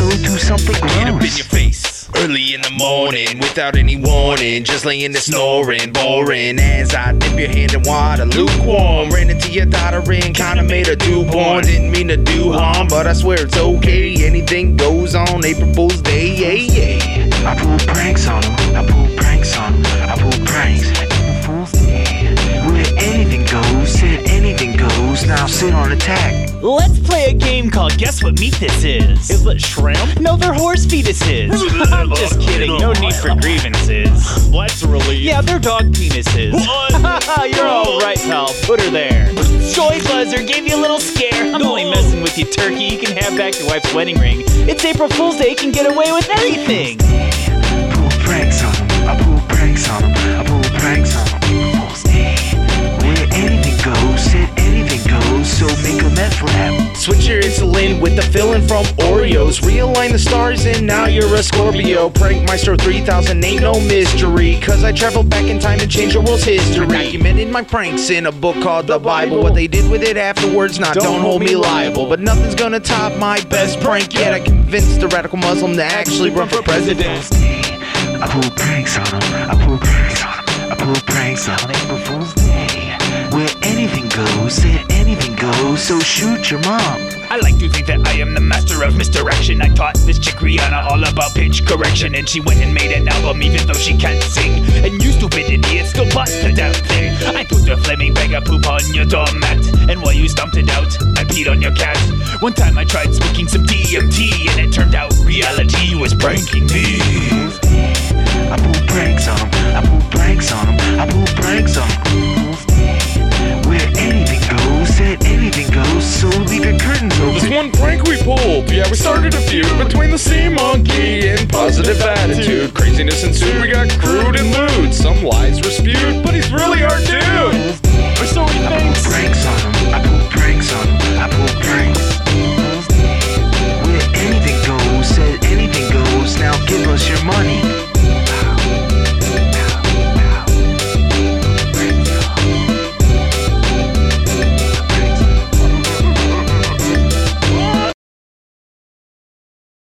also do something gross. Get up in your face. Early in the morning, without any warning, just laying there snoring, boring. As I dip your hand in water, lukewarm. Ran into your daughter and kinda made her do born. Didn't mean to do harm, but I swear it's okay. Anything goes on April Fool's Day, yeah, yeah. I pull pranks on them, I pull pranks on them, I pull pranks. April Fool's Day. Where anything goes, said anything goes, now sit on attack. Let's play a game called Guess What Meat This Is. Is it shrimp? No, they're horse fetuses. I'm just kidding. No need for grievances. Let's really. Yeah, they're dog penises. You're all right, pal. Put her there. Joy buzzer gave you a little scare. I'm only messing with you, turkey. You can have back your wife's wedding ring. It's April Fool's Day. You can get away with anything. Pull pranks on them. I pull pranks on them. Switch your insulin with the filling from Oreos. Realign the stars and now you're a Scorpio. Prank Maestro 3000 ain't no mystery. Cause I traveled back in time and changed the world's history. Documented my pranks in a book called The Bible. What they did with it afterwards, not don't hold me liable. But nothing's gonna top my best prank yet. I convinced a radical Muslim to actually run for president. I pull pranks on them. I pull pranks on them. I pull pranks on April Fool's Day. Where anything goes, anything goes. So shoot your mom. I like to think that I am the master of misdirection. I taught this chick Rihanna all about pitch correction, and she went and made an album even though she can't sing. And you stupid idiot still bought the damn thing. I put a flaming bag of poop on your doormat, and while you stomped it out, I peed on your cat. One time I tried smoking some DMT, and it turned out reality was pranking me. Yeah, we started a feud between the sea monkey and positive attitude. Craziness ensued, we got lewd.